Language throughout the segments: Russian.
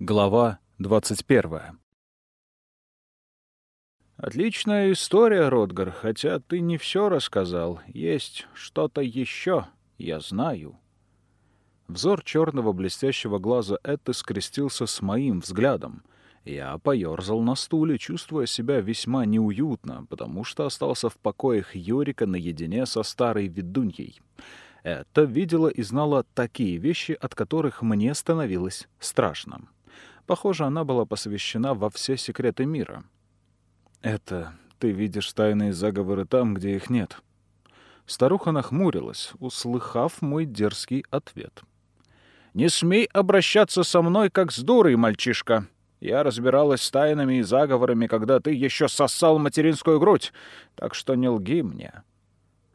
Глава 21. «Отличная история, Ротгар, хотя ты не все рассказал. Есть что-то еще, я знаю». Взор черного блестящего глаза Этты скрестился с моим взглядом. Я поерзал на стуле, чувствуя себя весьма неуютно, потому что остался в покоях Йорика наедине со старой ведуньей. Эта видела и знала такие вещи, от которых мне становилось страшно. Похоже, она была посвящена во все секреты мира. «Это ты видишь тайные заговоры там, где их нет». Старуха нахмурилась, услыхав мой дерзкий ответ. «Не смей обращаться со мной, как с дурой, мальчишка. Я разбиралась с тайнами и заговорами, когда ты еще сосал материнскую грудь, так что не лги мне».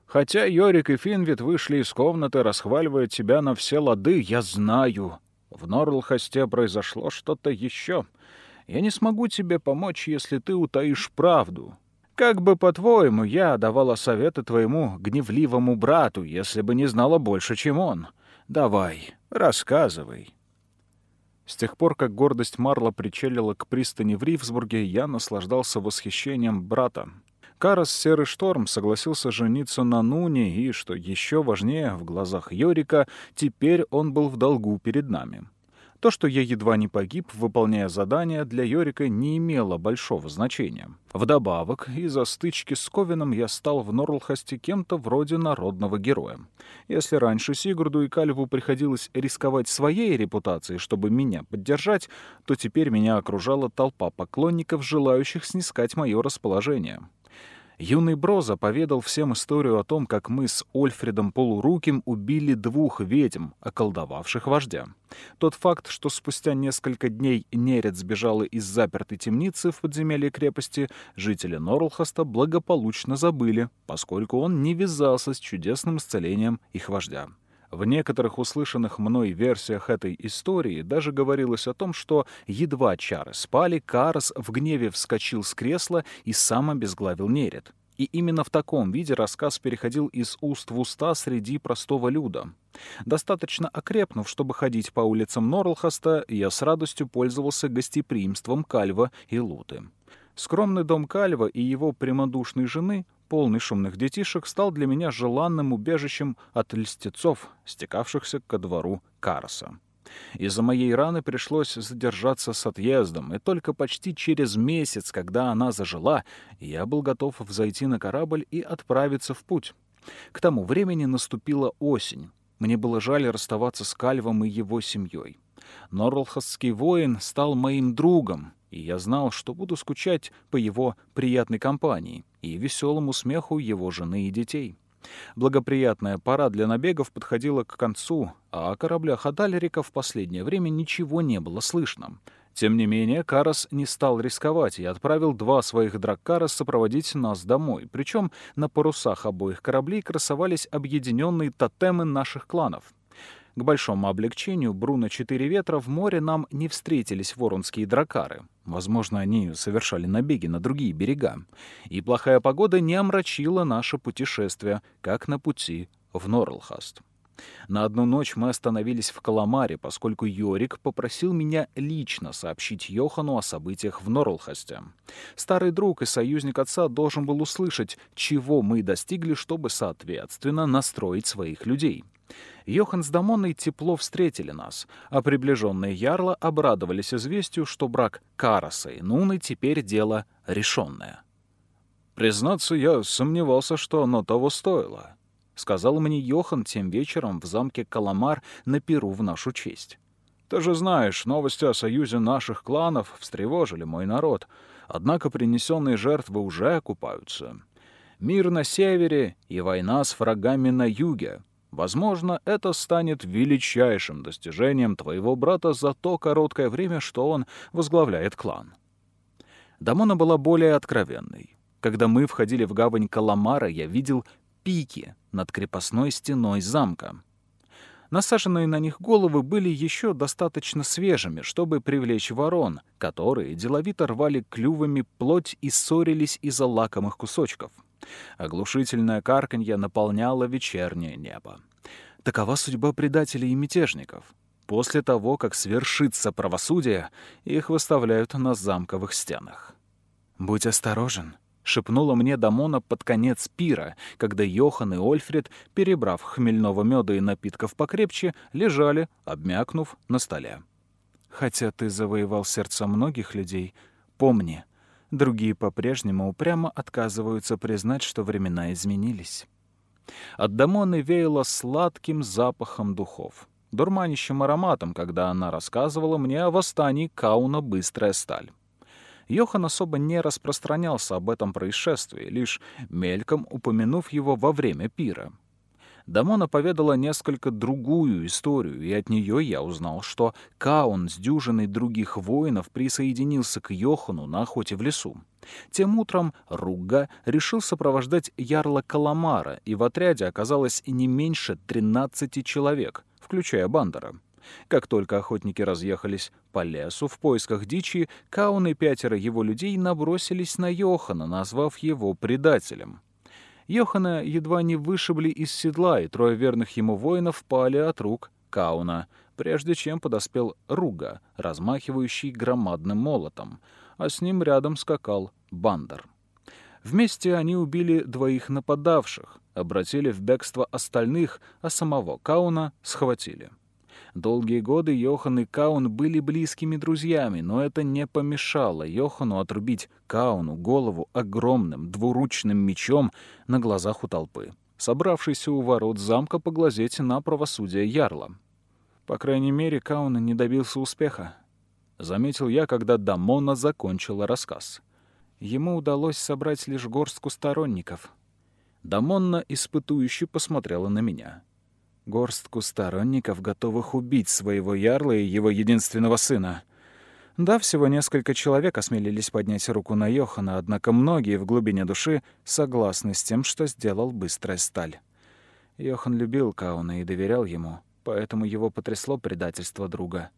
Хотя Йорик и Финвит вышли из комнаты, расхваливая тебя на все лады, я знаю, в Норлхосте произошло что-то еще. Я не смогу тебе помочь, если ты утаишь правду. Как бы, по-твоему, я давала советы твоему гневливому брату, если бы не знала больше, чем он? Давай, рассказывай». С тех пор, как гордость Марла причалила к пристани в Ривсбурге, я наслаждался восхищением брата. Карас Серый Шторм согласился жениться на Нуне, и, что еще важнее, в глазах Йорика, теперь он был в долгу перед нами. То, что я едва не погиб, выполняя задание, для Йорика не имело большого значения. Вдобавок, из-за стычки с Ковином я стал в Норлхасте кем-то вроде народного героя. Если раньше Сигурду и Кальву приходилось рисковать своей репутацией, чтобы меня поддержать, то теперь меня окружала толпа поклонников, желающих снискать мое расположение. Юный Броза поведал всем историю о том, как мы с Ольфредом Полуруким убили двух ведьм, околдовавших вождя. Тот факт, что спустя несколько дней Нерет сбежала из запертой темницы в подземелье крепости, жители Норлхаста благополучно забыли, поскольку он не вязался с чудесным исцелением их вождя. В некоторых услышанных мной версиях этой истории даже говорилось о том, что едва чары спали, Карас в гневе вскочил с кресла и сам обезглавил Нерет. И именно в таком виде рассказ переходил из уст в уста среди простого люда. Достаточно окрепнув, чтобы ходить по улицам Норлхаста, я с радостью пользовался гостеприимством Кальва и Луты. Скромный дом Кальва и его прямодушной жены полный шумных детишек, стал для меня желанным убежищем от льстецов, стекавшихся ко двору Карса. Из-за моей раны пришлось задержаться с отъездом, и только почти через месяц, когда она зажила, я был готов взойти на корабль и отправиться в путь. К тому времени наступила осень. Мне было жаль расставаться с Кальвом и его семьей. Норлхасский воин стал моим другом, и я знал, что буду скучать по его приятной компании и веселому смеху его жены и детей. Благоприятная пора для набегов подходила к концу, а о кораблях Адалерика в последнее время ничего не было слышно. Тем не менее, Карас не стал рисковать и отправил два своих драккара сопроводить нас домой. Причем на парусах обоих кораблей красовались объединенные тотемы наших кланов — к большому облегчению Бруно Четыре Ветра в море нам не встретились воронские дракары. Возможно, они совершали набеги на другие берега. И плохая погода не омрачила наше путешествие, как на пути в Норлхаст. На одну ночь мы остановились в Каламаре, поскольку Йорик попросил меня лично сообщить Йохану о событиях в Норлхасте. Старый друг и союзник отца должен был услышать, чего мы достигли, чтобы, соответственно, настроить своих людей. Йохан с Дамоной тепло встретили нас, а приближенные Ярла обрадовались известию, что брак Караса и Нуны теперь дело решенное. «Признаться, я сомневался, что оно того стоило», — сказал мне Йохан тем вечером в замке Каламар на Перу в нашу честь. «Ты же знаешь, новости о союзе наших кланов встревожили мой народ, однако принесенные жертвы уже окупаются. Мир на севере и война с врагами на юге. Возможно, это станет величайшим достижением твоего брата за то короткое время, что он возглавляет клан. Дамона была более откровенной. Когда мы входили в гавань Каламара, я видел пики над крепостной стеной замка. Насаженные на них головы были еще достаточно свежими, чтобы привлечь ворон, которые деловито рвали клювами плоть и ссорились из-за лакомых кусочков — Оглушительное карканье наполняло вечернее небо. Такова судьба предателей и мятежников. после того, как свершится правосудие, их выставляют на замковых стенах. «Будь осторожен», — шепнула мне Дамона под конец пира, когда Йохан и Ольфред, перебрав хмельного меда и напитков покрепче, лежали, обмякнув на столе. «Хотя ты завоевал сердца многих людей, помни, другие по-прежнему упрямо отказываются признать, что времена изменились». От Дамоны веяло сладким запахом духов, дурманящим ароматом, когда она рассказывала мне о восстании Кауна «Быстрая сталь». Йохан особо не распространялся об этом происшествии, лишь мельком упомянув его во время пира. Дамона поведала несколько другую историю, и от нее я узнал, что Каун с дюжиной других воинов присоединился к Йохану на охоте в лесу. Тем утром Руга решил сопровождать ярла Каламара, и в отряде оказалось не меньше 13 человек, включая Бандера. Как только охотники разъехались по лесу в поисках дичи, Каун и пятеро его людей набросились на Йохана, назвав его предателем. Йохана едва не вышибли из седла, и трое верных ему воинов пали от рук Кауна, прежде чем подоспел Руга, размахивающий громадным молотом, а с ним рядом скакал Бандер. Вместе они убили двоих нападавших, обратили в бегство остальных, а самого Кауна схватили. Долгие годы Йохан и Каун были близкими друзьями, но это не помешало Йохану отрубить Кауну голову огромным двуручным мечом на глазах у толпы, собравшейся у ворот замка поглазеть на правосудие Ярла. По крайней мере, Кауна не добился успеха. Заметил я, когда Дамона закончила рассказ. Ему удалось собрать лишь горстку сторонников. Дамонна испытующе посмотрела на меня горстку сторонников, готовых убить своего ярла и его единственного сына. Да, всего несколько человек осмелились поднять руку на Йохана, однако многие в глубине души согласны с тем, что сделал быстрая сталь. Йохан любил Кауна и доверял ему, поэтому его потрясло предательство друга.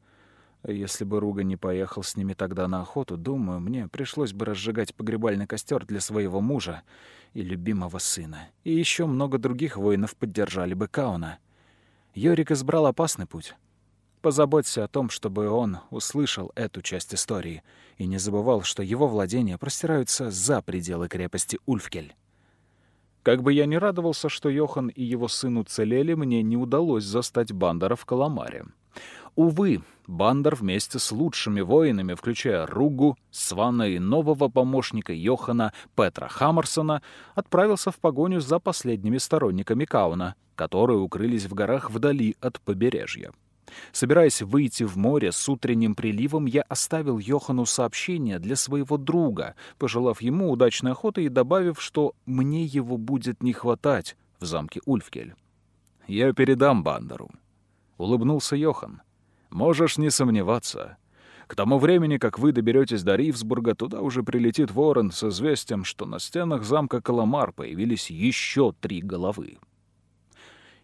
Если бы Руга не поехал с ними тогда на охоту, думаю, мне пришлось бы разжигать погребальный костер для своего мужа и любимого сына. И еще много других воинов поддержали бы Кауна. Йорик избрал опасный путь. Позаботься о том, чтобы он услышал эту часть истории и не забывал, что его владения простираются за пределы крепости Ульфкель. Как бы я ни радовался, что Йохан и его сын уцелели, мне не удалось застать Бандера в Каламаре. Увы, Бандер вместе с лучшими воинами, включая Ругу, Свана и нового помощника Йохана Петра Хаммерсона, отправился в погоню за последними сторонниками Кауна, которые укрылись в горах вдали от побережья. Собираясь выйти в море с утренним приливом, я оставил Йохану сообщение для своего друга, пожелав ему удачной охоты и добавив, что мне его будет не хватать в замке Ульфкель. «Я передам Бандеру», — улыбнулся Йохан. Можешь не сомневаться. К тому времени, как вы доберетесь до Ривсбурга, туда уже прилетит ворон с известием, что на стенах замка Каламар появились еще три головы.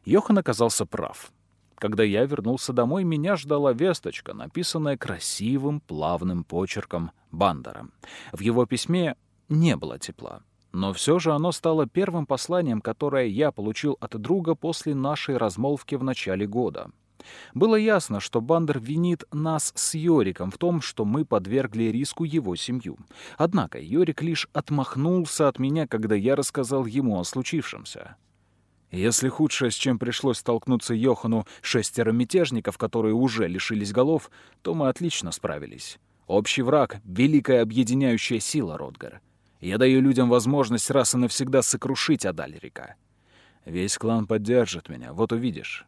Йохан оказался прав. Когда я вернулся домой, меня ждала весточка, написанная красивым, плавным почерком Бандера. В его письме не было тепла. Но все же оно стало первым посланием, которое я получил от друга после нашей размолвки в начале года. Было ясно, что Бандер винит нас с Йориком в том, что мы подвергли риску его семью. Однако Йорик лишь отмахнулся от меня, когда я рассказал ему о случившемся. Если худшее, с чем пришлось столкнуться Йохану, шестеро мятежников, которые уже лишились голов, то мы отлично справились. Общий враг — великая объединяющая сила, Ротгар. Я даю людям возможность раз и навсегда сокрушить Адальрика. Весь клан поддержит меня, вот увидишь.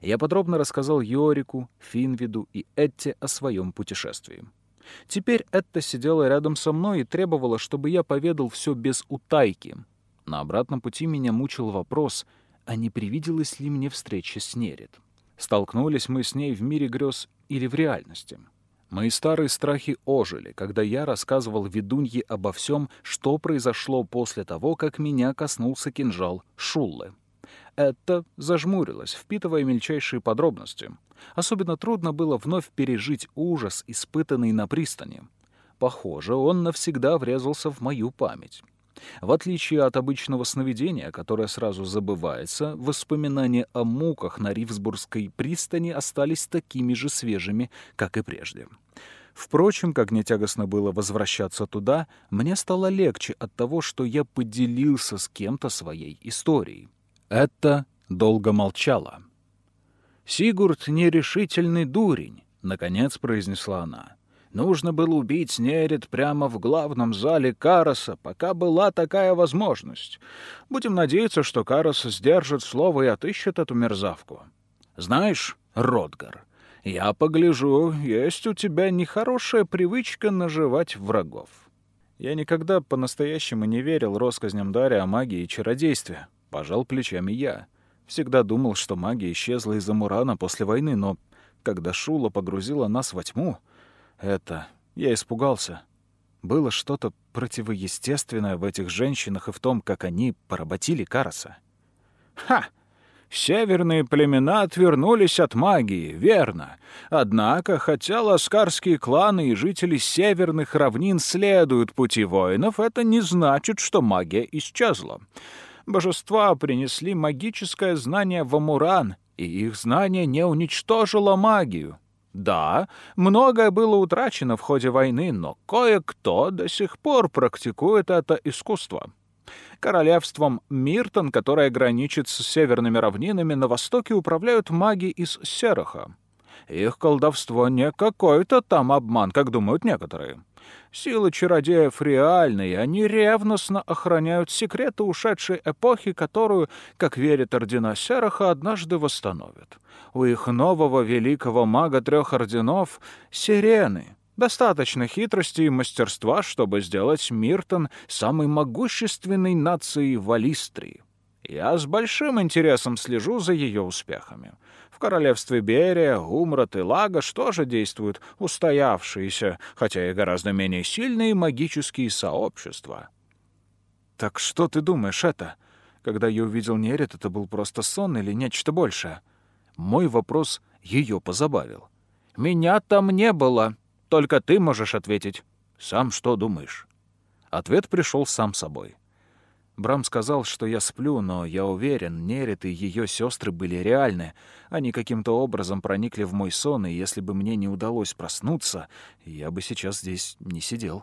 Я подробно рассказал Йорику, Финвиду и Этте о своем путешествии. Теперь Этта сидела рядом со мной и требовала, чтобы я поведал все без утайки. На обратном пути меня мучил вопрос, а не привиделась ли мне встреча с Нерит. Столкнулись мы с ней в мире грез или в реальности. Мои старые страхи ожили, когда я рассказывал ведунье обо всем, что произошло после того, как меня коснулся кинжал Шуллы. Это зажмурилась, впитывая мельчайшие подробности. Особенно трудно было вновь пережить ужас, испытанный на пристани. Похоже, он навсегда врезался в мою память. В отличие от обычного сновидения, которое сразу забывается, воспоминания о муках на Ривсбургской пристани остались такими же свежими, как и прежде. Впрочем, как не тягостно было возвращаться туда, мне стало легче от того, что я поделился с кем-то своей историей. Это долго молчала. «Сигурд — нерешительный дурень», — наконец произнесла она. Нужно было убить Нерет прямо в главном зале Кароса, пока была такая возможность. Будем надеяться, что Карос сдержит слово и отыщет эту мерзавку. Знаешь, Ротгар, я погляжу, есть у тебя нехорошая привычка наживать врагов. Я никогда по-настоящему не верил россказням Дарья о магии и чародействе. Пожал плечами я. Всегда думал, что магия исчезла из-за Мурана после войны, но когда Шула погрузила нас во тьму, это... Я испугался. Было что-то противоестественное в этих женщинах и в том, как они поработили Караса. «Ха! Северные племена отвернулись от магии, верно. Однако, хотя ласкарские кланы и жители северных равнин следуют пути воинов, это не значит, что магия исчезла. Божества принесли магическое знание в Амуран, и их знание не уничтожило магию. Да, многое было утрачено в ходе войны, но кое-кто до сих пор практикует это искусство. Королевством Миртон, которое граничит с северными равнинами, на востоке управляют маги из Сераха. Их колдовство не какой-то там обман, как думают некоторые. Силы чародеев реальны, и они ревностно охраняют секреты ушедшей эпохи, которую, как верит ордена Сераха, однажды восстановят. У их нового великого мага трех орденов — сирены. Достаточно хитрости и мастерства, чтобы сделать Миртон самой могущественной нацией в Алистрии. Я с большим интересом слежу за ее успехами. В королевстве Берия, Умрат и Лагош тоже действуют устоявшиеся, хотя и гораздо менее сильные магические сообщества. «Так что ты думаешь это? Когда я увидел Нерет, это был просто сон или нечто большее?» Мой вопрос ее позабавил. «Меня там не было. Только ты можешь ответить. Сам что думаешь?» Ответ пришел сам собой. Брам сказал, что я сплю, но я уверен, Нерит и ее сестры были реальны. Они каким-то образом проникли в мой сон, и если бы мне не удалось проснуться, я бы сейчас здесь не сидел.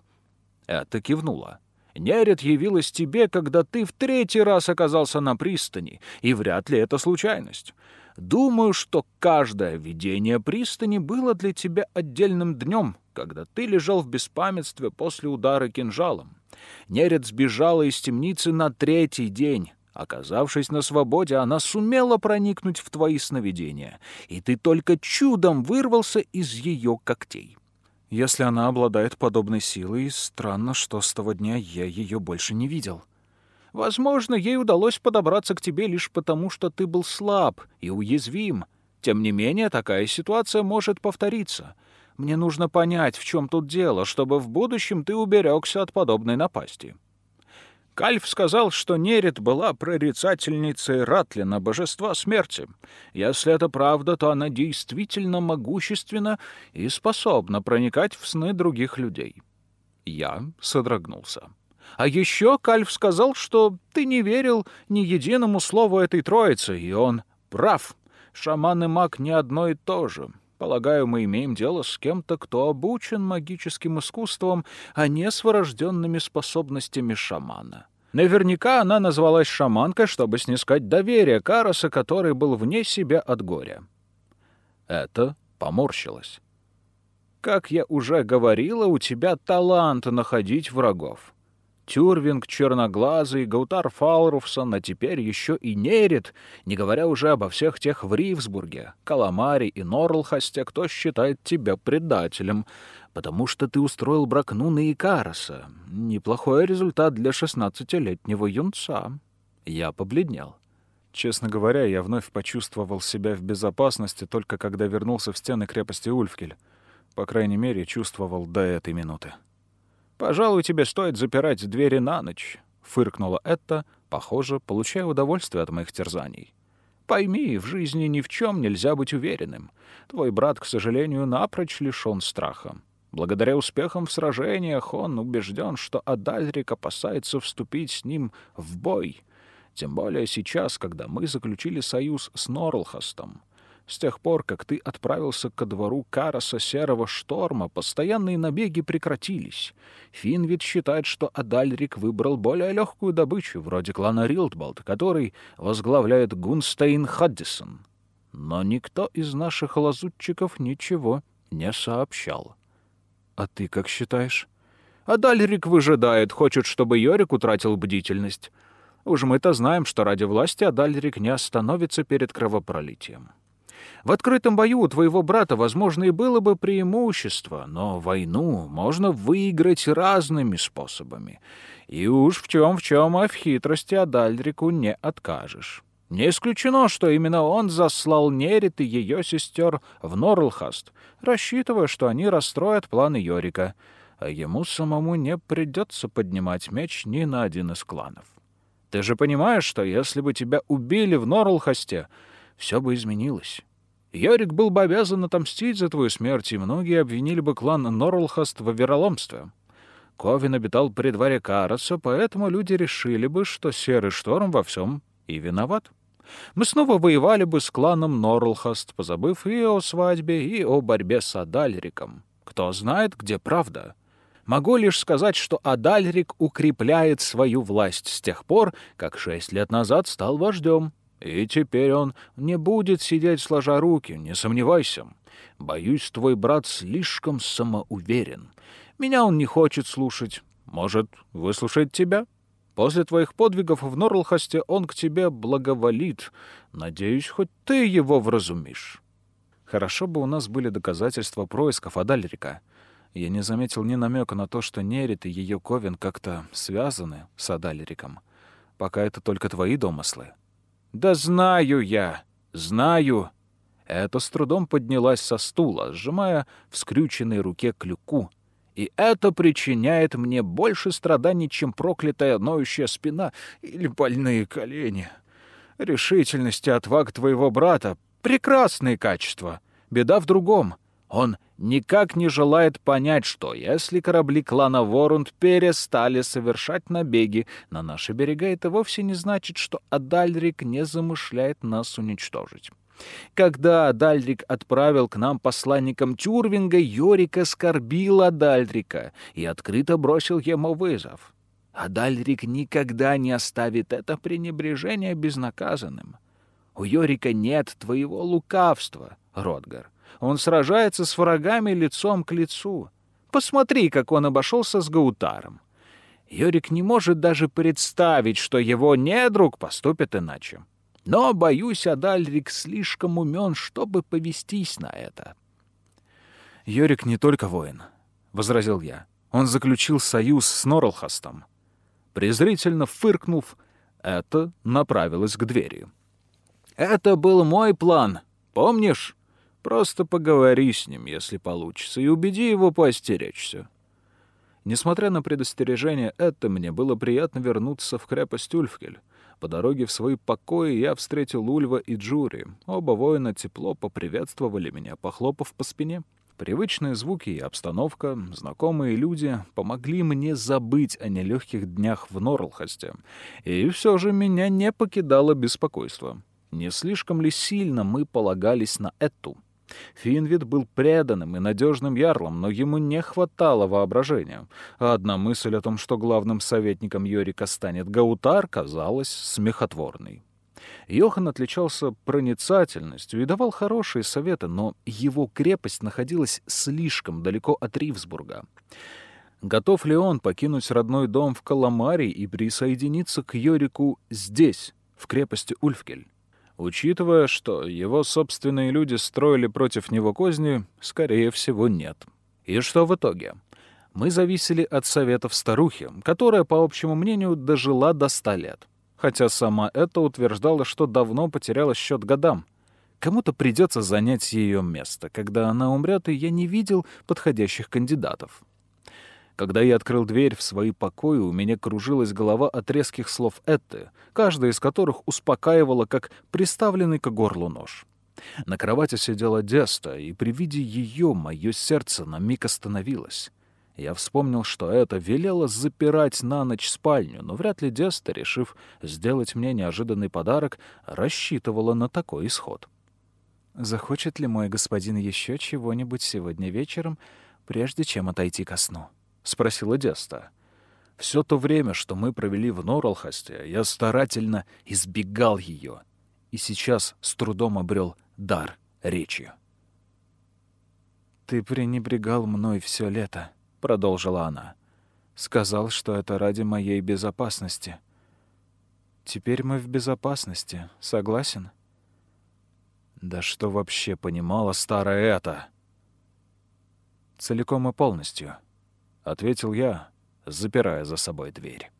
Это кивнула. Нерит явилась тебе, когда ты в третий раз оказался на пристани, и вряд ли это случайность. Думаю, что каждое видение пристани было для тебя отдельным днем, когда ты лежал в беспамятстве после удара кинжалом. Неред сбежала из темницы на третий день. Оказавшись на свободе, она сумела проникнуть в твои сновидения, и ты только чудом вырвался из ее когтей. Если она обладает подобной силой, странно, что с того дня я ее больше не видел. Возможно, ей удалось подобраться к тебе лишь потому, что ты был слаб и уязвим. Тем не менее, такая ситуация может повториться — мне нужно понять, в чем тут дело, чтобы в будущем ты уберегся от подобной напасти. Кальф сказал, что Нерит была прорицательницей Ратлина, божества смерти. Если это правда, то она действительно могущественна и способна проникать в сны других людей. Я содрогнулся. А еще Кальф сказал, что ты не верил ни единому слову этой троицы, и он прав. Шаман и маг не одно и то же. Полагаю, мы имеем дело с кем-то, кто обучен магическим искусством, а не с врожденными способностями шамана. Наверняка она назвалась шаманкой, чтобы снискать доверие Кароса, который был вне себя от горя. Это поморщилось. «Как я уже говорила, у тебя талант находить врагов. Тюрвинг, Черноглазый, Гаутар Фалруфсон, а теперь еще и Нерит, не говоря уже обо всех тех в Ривсбурге, Каламари и Норлхасте, кто считает тебя предателем, потому что ты устроил брак Нуны и Караса. Неплохой результат для шестнадцатилетнего юнца. Я побледнел. Честно говоря, я вновь почувствовал себя в безопасности только когда вернулся в стены крепости Ульфкель. По крайней мере, чувствовал до этой минуты. «Пожалуй, тебе стоит запирать двери на ночь», — фыркнула это, похоже, получая удовольствие от моих терзаний. «Пойми, в жизни ни в чем нельзя быть уверенным. Твой брат, к сожалению, напрочь лишён страха. Благодаря успехам в сражениях он убежден, что Адальрик опасается вступить с ним в бой. Тем более сейчас, когда мы заключили союз с Норлхастом. С тех пор, как ты отправился ко двору Караса Серого Шторма, постоянные набеги прекратились. Финвид считает, что Адальрик выбрал более легкую добычу, вроде клана Рилдбалд, который возглавляет Гунстейн Хаддисон. Но никто из наших лазутчиков ничего не сообщал. «А ты как считаешь?» «Адальрик выжидает, хочет, чтобы Йорик утратил бдительность. Уж мы-то знаем, что ради власти Адальрик не остановится перед кровопролитием». В открытом бою у твоего брата, возможно, и было бы преимущество, но войну можно выиграть разными способами. И уж в чем в чем, а в хитрости Адальрику не откажешь. Не исключено, что именно он заслал Нерит и ее сестер в Норлхаст, рассчитывая, что они расстроят планы Йорика, а ему самому не придется поднимать меч ни на один из кланов. Ты же понимаешь, что если бы тебя убили в Норлхасте, все бы изменилось. Йорик был бы обязан отомстить за твою смерть, и многие обвинили бы клан Норлхаст в вероломстве. Ковин обитал при дворе Караса, поэтому люди решили бы, что Серый Шторм во всем и виноват. Мы снова воевали бы с кланом Норлхаст, позабыв и о свадьбе, и о борьбе с Адальриком. Кто знает, где правда. Могу лишь сказать, что Адальрик укрепляет свою власть с тех пор, как шесть лет назад стал вождем. И теперь он не будет сидеть сложа руки, не сомневайся. Боюсь, твой брат слишком самоуверен. Меня он не хочет слушать. Может, выслушать тебя? После твоих подвигов в Норлхасте он к тебе благоволит. Надеюсь, хоть ты его вразумишь. Хорошо бы у нас были доказательства происков Адальрика. Я не заметил ни намека на то, что Нерит и ее Ковен как-то связаны с Адальриком. Пока это только твои домыслы. «Да знаю я, знаю!» Это с трудом поднялась со стула, сжимая в скрюченной руке клюку. «И это причиняет мне больше страданий, чем проклятая ноющая спина или больные колени. Решительность и отвага твоего брата — прекрасные качества. Беда в другом. Он никак не желает понять, что если корабли клана Ворунд перестали совершать набеги на наши берега, это вовсе не значит, что Адальрик не замышляет нас уничтожить. Когда Адальрик отправил к нам посланникам Тюрвинга, Йорик оскорбил Адальрика и открыто бросил ему вызов. Адальрик никогда не оставит это пренебрежение безнаказанным. У Йорика нет твоего лукавства, Ротгар. Он сражается с врагами лицом к лицу. Посмотри, как он обошелся с Гаутаром. Йорик не может даже представить, что его недруг поступит иначе. Но, боюсь, Адальрик слишком умен, чтобы повестись на это. «Йорик не только воин», — возразил я. «Он заключил союз с Норлхастом». Презрительно фыркнув, это направилось к двери. «Это был мой план, помнишь?» Просто поговори с ним, если получится, и убеди его поостеречься. Несмотря на предостережение это, мне было приятно вернуться в крепость Ульфкель. По дороге в свои покои я встретил Ульва и Джури. Оба воина тепло поприветствовали меня, похлопав по спине. Привычные звуки и обстановка, знакомые люди помогли мне забыть о нелегких днях в Норлхасте. И все же меня не покидало беспокойство. Не слишком ли сильно мы полагались на эту? Финвид был преданным и надежным ярлом, но ему не хватало воображения. А одна мысль о том, что главным советником Йорика станет Гаутар, казалась смехотворной. Йохан отличался проницательностью и давал хорошие советы, но его крепость находилась слишком далеко от Ривсбурга. Готов ли он покинуть родной дом в Каламаре и присоединиться к Йорику здесь, в крепости Ульфкель? Учитывая, что его собственные люди строили против него козни, скорее всего, нет. И что в итоге? Мы зависели от советов старухи, которая, по общему мнению, дожила до ста лет. Хотя сама это утверждала, что давно потеряла счет годам. Кому-то придется занять ее место, когда она умрет, и я не видел подходящих кандидатов. Когда я открыл дверь в свои покои, у меня кружилась голова от резких слов Этты, каждая из которых успокаивала, как приставленный к горлу нож. На кровати сидела Деста, и при виде ее мое сердце на миг остановилось. Я вспомнил, что это велело запирать на ночь спальню, но вряд ли Деста, решив сделать мне неожиданный подарок, рассчитывала на такой исход. «Захочет ли мой господин еще чего-нибудь сегодня вечером, прежде чем отойти ко сну?» — спросила Деста. Все то время, что мы провели в Норалхасте, я старательно избегал ее, и сейчас с трудом обрел дар речи. «Ты пренебрегал мной все лето», — продолжила она. «Сказал, что это ради моей безопасности. Теперь мы в безопасности, согласен?» «Да что вообще понимала старая это?» «Целиком и полностью», — ответил я, запирая за собой дверь.